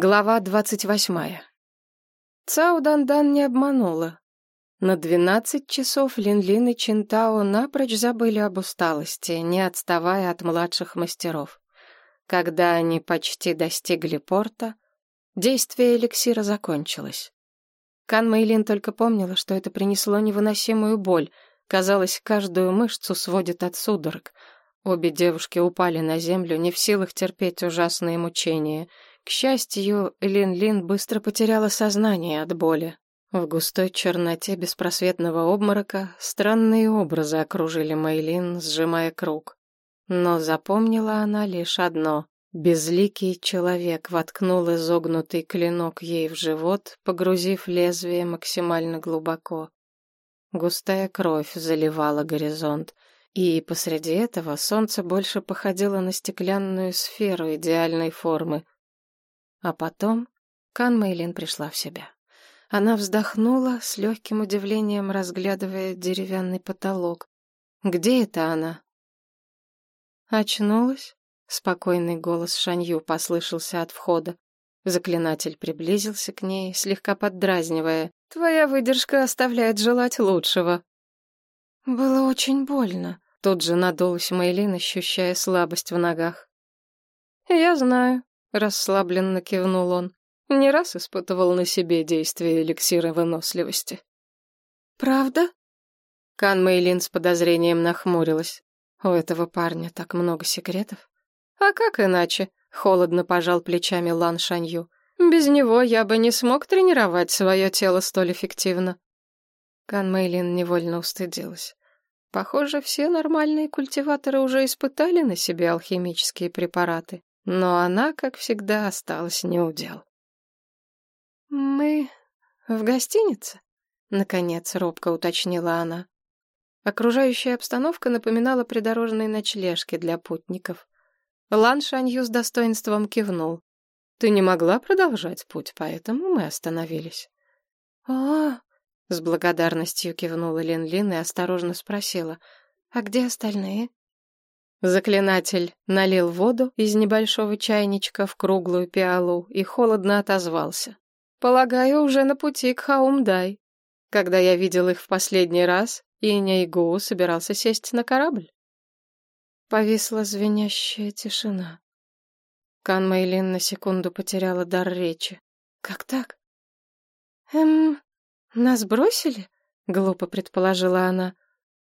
Глава двадцать восьмая. Цао Дандан не обманула. На двенадцать часов Лин-Лин и Чинтао напрочь забыли об усталости, не отставая от младших мастеров. Когда они почти достигли порта, действие эликсира закончилось. Кан Мэйлин только помнила, что это принесло невыносимую боль. Казалось, каждую мышцу сводит от судорог. Обе девушки упали на землю, не в силах терпеть ужасные мучения — к счастью, Лин-Лин быстро потеряла сознание от боли. В густой черноте беспросветного обморока странные образы окружили Мэйлин, сжимая круг. Но запомнила она лишь одно. Безликий человек воткнул изогнутый клинок ей в живот, погрузив лезвие максимально глубоко. Густая кровь заливала горизонт, и посреди этого солнце больше походило на стеклянную сферу идеальной формы, а потом Кан Мэйлин пришла в себя. Она вздохнула, с легким удивлением разглядывая деревянный потолок. «Где это она?» «Очнулась?» — спокойный голос Шанью послышался от входа. Заклинатель приблизился к ней, слегка поддразнивая. «Твоя выдержка оставляет желать лучшего». «Было очень больно», — тут же надулась Мэйлин, ощущая слабость в ногах. «Я знаю», Расслабленно кивнул он. Не раз испытывал на себе действие эликсира выносливости. «Правда?» Кан Мэйлин с подозрением нахмурилась. У этого парня так много секретов. «А как иначе?» — холодно пожал плечами Лан Шанью. «Без него я бы не смог тренировать свое тело столь эффективно». Кан Мэйлин невольно устыдилась. Похоже, все нормальные культиваторы уже испытали на себе алхимические препараты но она, как всегда, осталась неудел. «Мы в гостинице?» — наконец робко уточнила она. Окружающая обстановка напоминала придорожные ночлежки для путников. Лан Шанью с достоинством кивнул. «Ты не могла продолжать путь, поэтому мы остановились». «О!» — с благодарностью кивнула Лин-Лин и осторожно спросила. «А где остальные?» Заклинатель налил воду из небольшого чайничка в круглую пиалу и холодно отозвался. «Полагаю, уже на пути к Хаумдай. Когда я видел их в последний раз, Иня Игу собирался сесть на корабль». Повисла звенящая тишина. Кан Мэйлин на секунду потеряла дар речи. «Как так?» «Эм, нас бросили?» — глупо предположила она.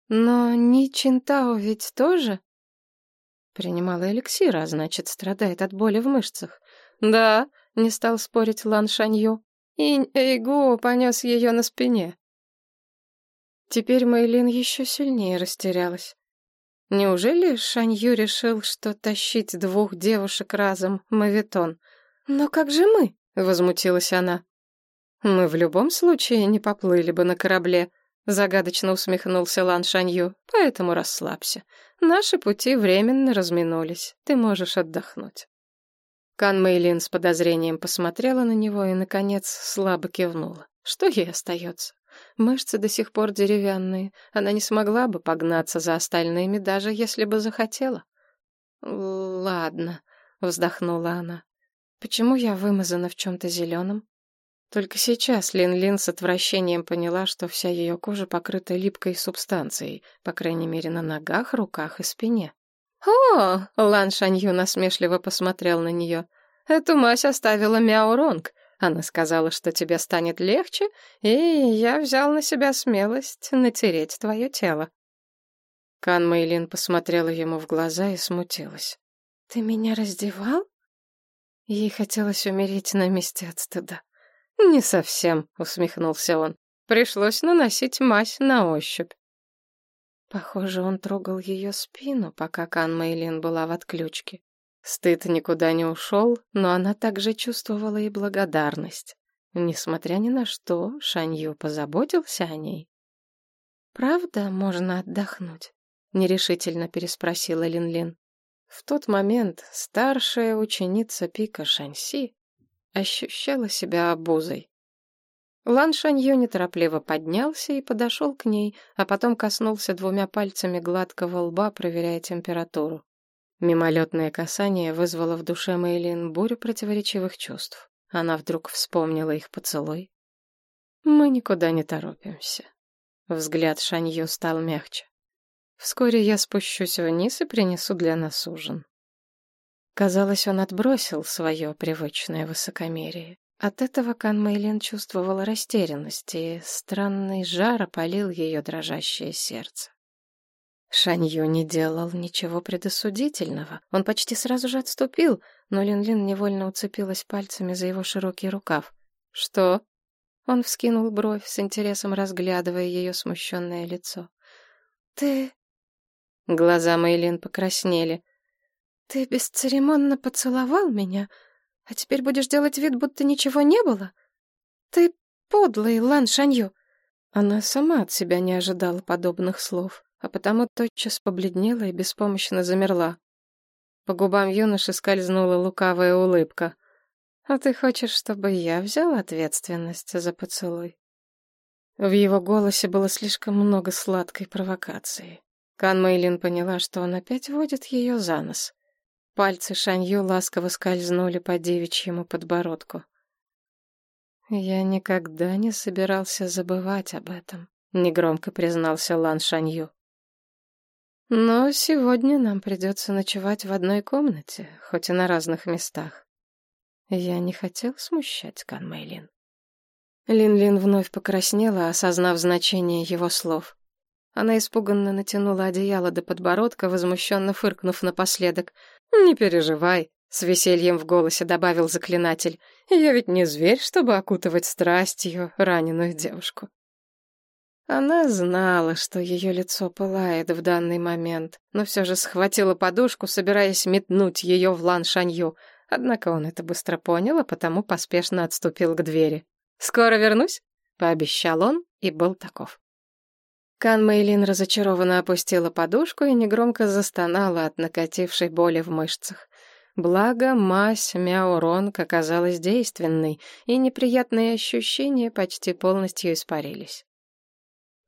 «Но Ни Чинтао ведь тоже?» Принимала эликсир, а значит, страдает от боли в мышцах. Да, не стал спорить Лан Шанью. Инь Эйгу понес ее на спине. Теперь Мэйлин еще сильнее растерялась. Неужели Шанью решил, что тащить двух девушек разом — мавитон? «Но как же мы?» — возмутилась она. «Мы в любом случае не поплыли бы на корабле», Загадочно усмехнулся Лан Шанью. Поэтому расслабься. Наши пути временно разминулись. Ты можешь отдохнуть. Кан Мэйлин с подозрением посмотрела на него и, наконец, слабо кивнула. Что ей остается? Мышцы до сих пор деревянные. Она не смогла бы погнаться за остальными, даже если бы захотела. «Ладно», — вздохнула она. «Почему я вымазана в чем-то зеленом?» Только сейчас Лин-Лин с отвращением поняла, что вся ее кожа покрыта липкой субстанцией, по крайней мере, на ногах, руках и спине. «О!» — Лан Шанью насмешливо посмотрел на нее. «Эту мазь оставила Мяо Ронг. Она сказала, что тебе станет легче, и я взял на себя смелость натереть твое тело». Кан Мэйлин посмотрела ему в глаза и смутилась. «Ты меня раздевал?» Ей хотелось умереть на месте от стыда. «Не совсем», — усмехнулся он. «Пришлось наносить мазь на ощупь». Похоже, он трогал ее спину, пока Кан Мэйлин была в отключке. Стыд никуда не ушел, но она также чувствовала и благодарность. Несмотря ни на что, Шанью позаботился о ней. «Правда можно отдохнуть?» — нерешительно переспросила Лин-Лин. В тот момент старшая ученица Пика Шаньси ощущала себя обузой. Лан Шаньё неторопливо поднялся и подошел к ней, а потом коснулся двумя пальцами гладкого лба, проверяя температуру. Мимолетное касание вызвало в душе Мэйлин бурю противоречивых чувств. Она вдруг вспомнила их поцелуй. Мы никуда не торопимся. Взгляд Шанью стал мягче. Вскоре я спущусь вниз и принесу для нас ужин. Казалось, он отбросил свое привычное высокомерие. От этого Кан Мэйлин чувствовала растерянность, и странный жар опалил ее дрожащее сердце. Шанью не делал ничего предосудительного. Он почти сразу же отступил, но Лин-Лин невольно уцепилась пальцами за его широкий рукав. «Что?» Он вскинул бровь, с интересом разглядывая ее смущенное лицо. «Ты...» Глаза Мэйлин покраснели. «Ты бесцеремонно поцеловал меня, а теперь будешь делать вид, будто ничего не было? Ты подлый, Лан Шанью!» Она сама от себя не ожидала подобных слов, а потому тотчас побледнела и беспомощно замерла. По губам юноши скользнула лукавая улыбка. «А ты хочешь, чтобы я взял ответственность за поцелуй?» В его голосе было слишком много сладкой провокации. Кан Мэйлин поняла, что он опять водит ее за нос. Пальцы Шанью ласково скользнули по девичьему подбородку. «Я никогда не собирался забывать об этом», — негромко признался Лан Шанью. «Но сегодня нам придется ночевать в одной комнате, хоть и на разных местах. Я не хотел смущать Кан Мэйлин». Лин-Лин вновь покраснела, осознав значение его слов. Она испуганно натянула одеяло до подбородка, возмущенно фыркнув напоследок. «Не переживай», — с весельем в голосе добавил заклинатель. «Я ведь не зверь, чтобы окутывать страстью раненую девушку». Она знала, что ее лицо пылает в данный момент, но все же схватила подушку, собираясь метнуть ее в лан Шанью. Однако он это быстро понял, а потому поспешно отступил к двери. «Скоро вернусь», — пообещал он и был таков. Кан Мэйлин разочарованно опустила подушку и негромко застонала от накатившей боли в мышцах. Благо, мазь Мяуронг оказалась действенной, и неприятные ощущения почти полностью испарились.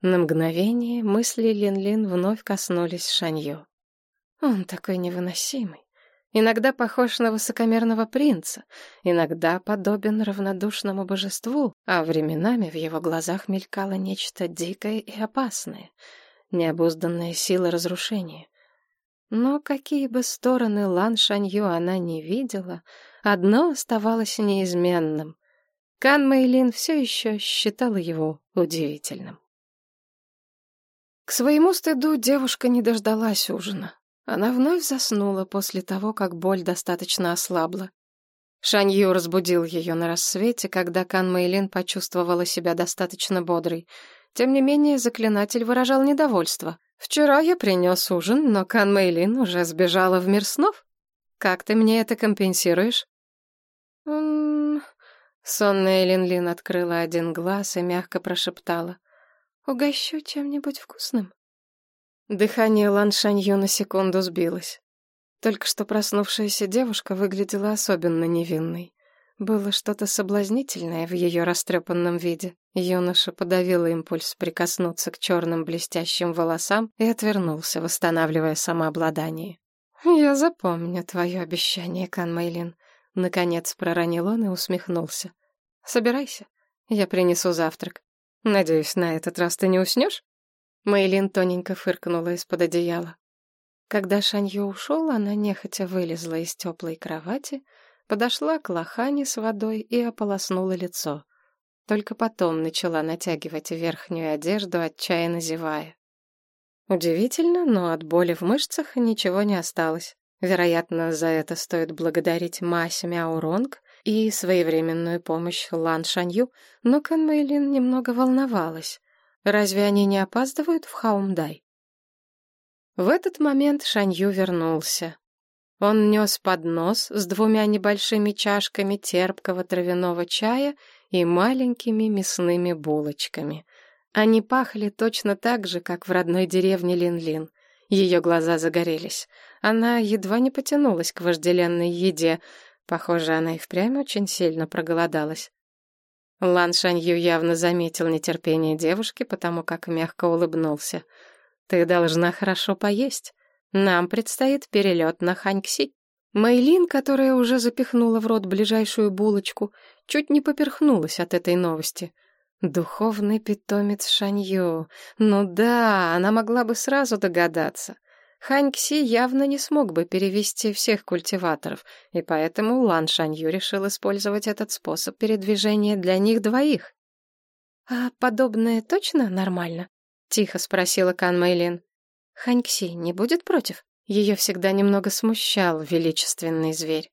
На мгновение мысли Лин-Лин вновь коснулись Шанью. Он такой невыносимый. Иногда похож на высокомерного принца, иногда подобен равнодушному божеству, а временами в его глазах мелькало нечто дикое и опасное, необузданная сила разрушения. Но какие бы стороны Лан Шанью она не видела, одно оставалось неизменным. Кан Мэйлин все еще считала его удивительным. К своему стыду девушка не дождалась ужина. Она вновь заснула после того, как боль достаточно ослабла. Шанью разбудил ее на рассвете, когда Кан Мэйлин почувствовала себя достаточно бодрой. Тем не менее, заклинатель выражал недовольство. «Вчера я принес ужин, но Кан Мэйлин уже сбежала в мир снов. Как ты мне это компенсируешь?» «М-м-м...» Сонная Лин-Лин открыла один глаз и мягко прошептала. «Угощу чем-нибудь вкусным». Дыхание Лан Шанью на секунду сбилось. Только что проснувшаяся девушка выглядела особенно невинной. Было что-то соблазнительное в ее растрепанном виде. Юноша подавил импульс прикоснуться к черным блестящим волосам и отвернулся, восстанавливая самообладание. «Я запомню твое обещание, Кан Мэйлин», — наконец проронил он и усмехнулся. «Собирайся, я принесу завтрак. Надеюсь, на этот раз ты не уснешь?» Мэйлин тоненько фыркнула из-под одеяла. Когда Шанью ушел, она нехотя вылезла из теплой кровати, подошла к лохане с водой и ополоснула лицо. Только потом начала натягивать верхнюю одежду, отчаянно зевая. Удивительно, но от боли в мышцах ничего не осталось. Вероятно, за это стоит благодарить мазь Мяуронг и своевременную помощь Лан Шанью, но Кан Мэйлин немного волновалась. Разве они не опаздывают в Хаумдай? В этот момент Шанью вернулся. Он нес поднос с двумя небольшими чашками терпкого травяного чая и маленькими мясными булочками. Они пахли точно так же, как в родной деревне Лин-Лин. Ее глаза загорелись. Она едва не потянулась к вожделенной еде. Похоже, она и впрямь очень сильно проголодалась. Лан Шанью явно заметил нетерпение девушки, потому как мягко улыбнулся. «Ты должна хорошо поесть. Нам предстоит перелет на Ханькси. Мэйлин, которая уже запихнула в рот ближайшую булочку, чуть не поперхнулась от этой новости. Духовный питомец Шанью. Ну да, она могла бы сразу догадаться. Хань Кси явно не смог бы перевести всех культиваторов, и поэтому Лан Шанью решил использовать этот способ передвижения для них двоих. «А подобное точно нормально?» — тихо спросила Кан Мэйлин. «Хань Кси не будет против?» Ее всегда немного смущал величественный зверь.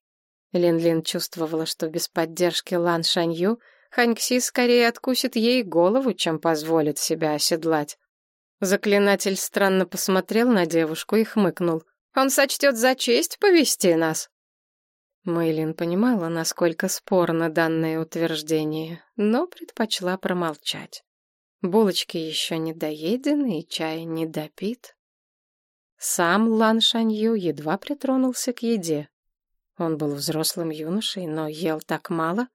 Лин-Лин чувствовала, что без поддержки Лан Шанью Ханькси скорее откусит ей голову, чем позволит себя оседлать. Заклинатель странно посмотрел на девушку и хмыкнул. «Он сочтет за честь повести нас!» Мэйлин понимала, насколько спорно данное утверждение, но предпочла промолчать. Булочки еще не доедены и чай не допит. Сам Лан Шанью едва притронулся к еде. Он был взрослым юношей, но ел так мало.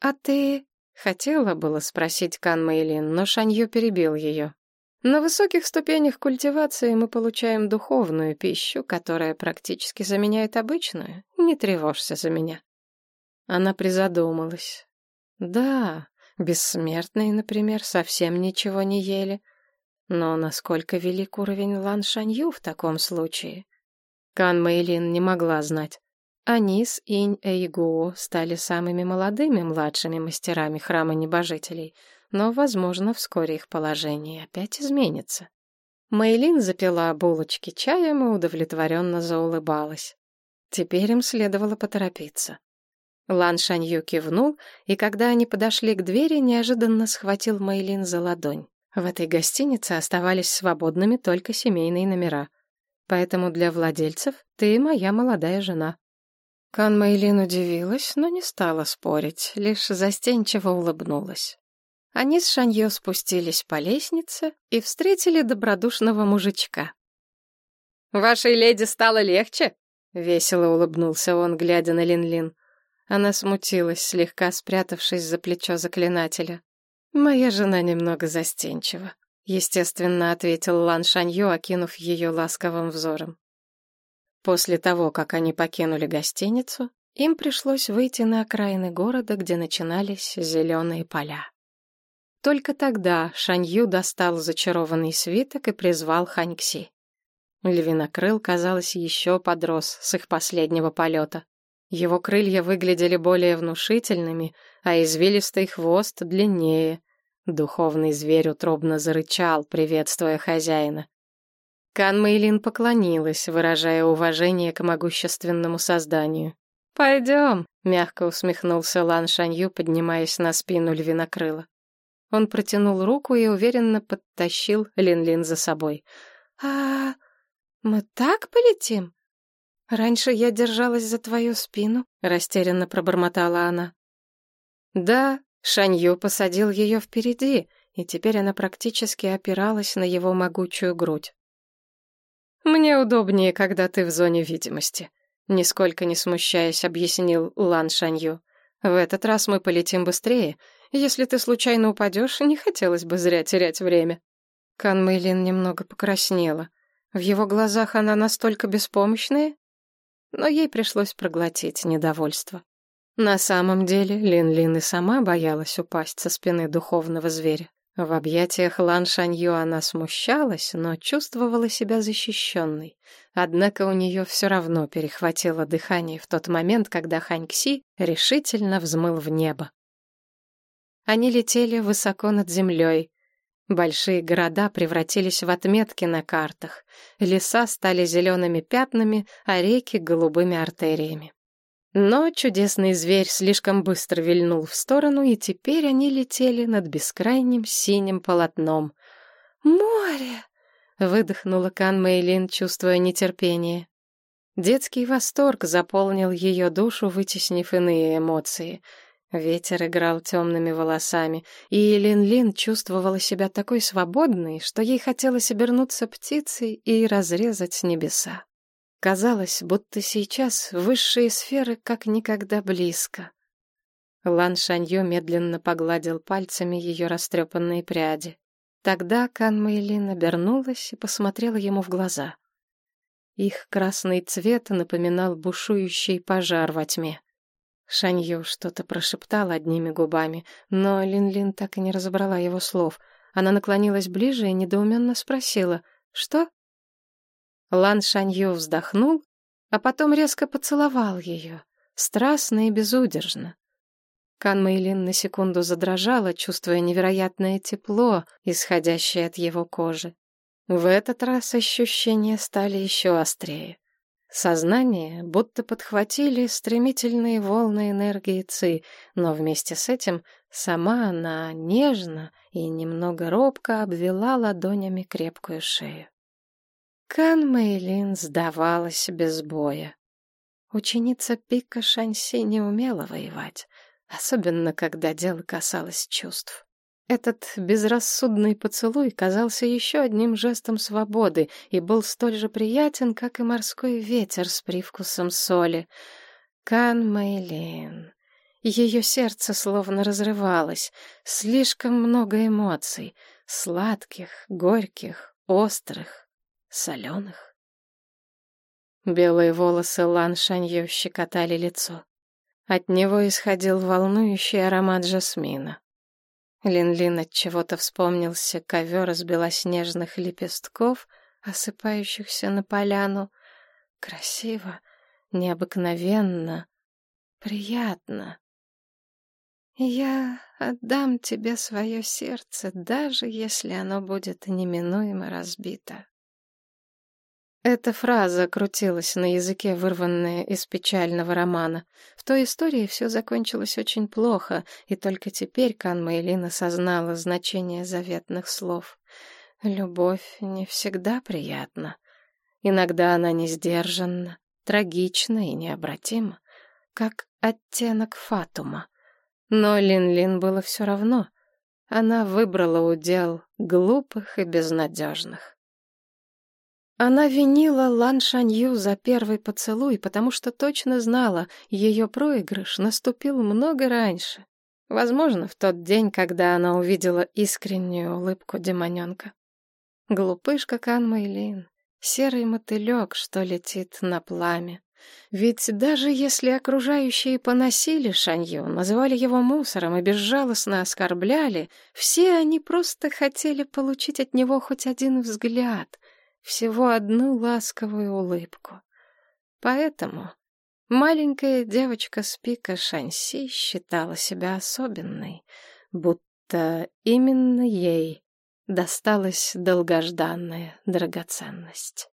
«А ты...» — хотела было спросить Кан Мэйлин, но Шанью перебил ее. «На высоких ступенях культивации мы получаем духовную пищу, которая практически заменяет обычную. Не тревожься за меня». Она призадумалась. «Да, бессмертные, например, совсем ничего не ели, но насколько велик уровень Лан Шанью в таком случае? Кан Мэйлин не могла знать. Они с Инь Эйгуо стали самыми молодыми младшими мастерами храма небожителей, но, возможно, вскоре их положение опять изменится. Мэйлин запила булочки чаем и удовлетворенно заулыбалась. Теперь им следовало поторопиться. Лан Шанью кивнул, и когда они подошли к двери, неожиданно схватил Мэйлин за ладонь. В этой гостинице оставались свободными только семейные номера. Поэтому для владельцев ты моя молодая жена. Кан Мэйлин удивилась, но не стала спорить, лишь застенчиво улыбнулась. Они с Шаньё спустились по лестнице и встретили добродушного мужичка. «Вашей леди стало легче?» — весело улыбнулся он, глядя на Лин-Лин. Она смутилась, слегка спрятавшись за плечо заклинателя. «Моя жена немного застенчива», — естественно ответил Лан Шанью, окинув ее ласковым взором. После того, как они покинули гостиницу, им пришлось выйти на окраины города, где начинались зеленые поля. Только тогда Шанью достал зачарованный свиток и призвал Ханькси. Львинокрыл, казалось, еще подрос с их последнего полета. Его крылья выглядели более внушительными, а извилистый хвост длиннее. Духовный зверь утробно зарычал, приветствуя хозяина. Кан Мэйлин поклонилась, выражая уважение к могущественному созданию. «Пойдем», — мягко усмехнулся Лан Шанью, поднимаясь на спину львинокрыла. Он протянул руку и уверенно подтащил Лин-Лин за собой. «А мы так полетим?» «Раньше я держалась за твою спину», — растерянно пробормотала она. «Да», — Шанью посадил ее впереди, и теперь она практически опиралась на его могучую грудь. «Мне удобнее, когда ты в зоне видимости», — нисколько не смущаясь, объяснил Лан Шанью. «В этот раз мы полетим быстрее. Если ты случайно упадешь, не хотелось бы зря терять время». Кан Мэйлин немного покраснела. В его глазах она настолько беспомощная, но ей пришлось проглотить недовольство. На самом деле Лин-Лин и сама боялась упасть со спины духовного зверя. В объятиях Лан Шанью она смущалась, но чувствовала себя защищенной. Однако у нее все равно перехватило дыхание в тот момент, когда Хань Кси решительно взмыл в небо. Они летели высоко над землей, Большие города превратились в отметки на картах, леса стали зелеными пятнами, а реки — голубыми артериями. Но чудесный зверь слишком быстро вильнул в сторону, и теперь они летели над бескрайним синим полотном. «Море!» — выдохнула Кан Мэйлин, чувствуя нетерпение. Детский восторг заполнил ее душу, вытеснив иные эмоции — Ветер играл темными волосами, и Лин-Лин чувствовала себя такой свободной, что ей хотелось обернуться птицей и разрезать небеса. Казалось, будто сейчас высшие сферы как никогда близко. Лан Шанью медленно погладил пальцами ее растрепанные пряди. Тогда Кан Мэйлин обернулась и посмотрела ему в глаза. Их красный цвет напоминал бушующий пожар во тьме. Шанью что-то прошептал одними губами, но Лин-Лин так и не разобрала его слов. Она наклонилась ближе и недоуменно спросила «Что?». Лан Шанью вздохнул, а потом резко поцеловал ее, страстно и безудержно. Кан Мэйлин на секунду задрожала, чувствуя невероятное тепло, исходящее от его кожи. В этот раз ощущения стали еще острее. Сознание будто подхватили стремительные волны энергии Ци, но вместе с этим сама она нежно и немного робко обвела ладонями крепкую шею. Кан Мэйлин сдавалась без боя. Ученица Пика Шанси не умела воевать, особенно когда дело касалось чувств. Этот безрассудный поцелуй казался еще одним жестом свободы и был столь же приятен, как и морской ветер с привкусом соли. Кан Мэйлин. Ее сердце словно разрывалось. Слишком много эмоций. Сладких, горьких, острых, соленых. Белые волосы Лан Шанью щекотали лицо. От него исходил волнующий аромат жасмина. Лин-Лин от чего-то вспомнился ковер из белоснежных лепестков, осыпающихся на поляну. Красиво, необыкновенно, приятно. Я отдам тебе свое сердце, даже если оно будет неминуемо разбито. Эта фраза крутилась на языке, вырванная из печального романа. В той истории все закончилось очень плохо, и только теперь Кан Мэйлин осознала значение заветных слов. Любовь не всегда приятна. Иногда она не сдержанна, трагична и необратима, как оттенок Фатума. Но Лин-Лин было все равно. Она выбрала удел глупых и безнадежных. Она винила Лан Шанью за первый поцелуй, потому что точно знала, ее проигрыш наступил много раньше. Возможно, в тот день, когда она увидела искреннюю улыбку демоненка. Глупышка Кан Мэйлин, серый мотылек, что летит на пламя. Ведь даже если окружающие поносили Шанью, называли его мусором и безжалостно оскорбляли, все они просто хотели получить от него хоть один взгляд — всего одну ласковую улыбку. Поэтому маленькая девочка с пика Шанси считала себя особенной, будто именно ей досталась долгожданная драгоценность.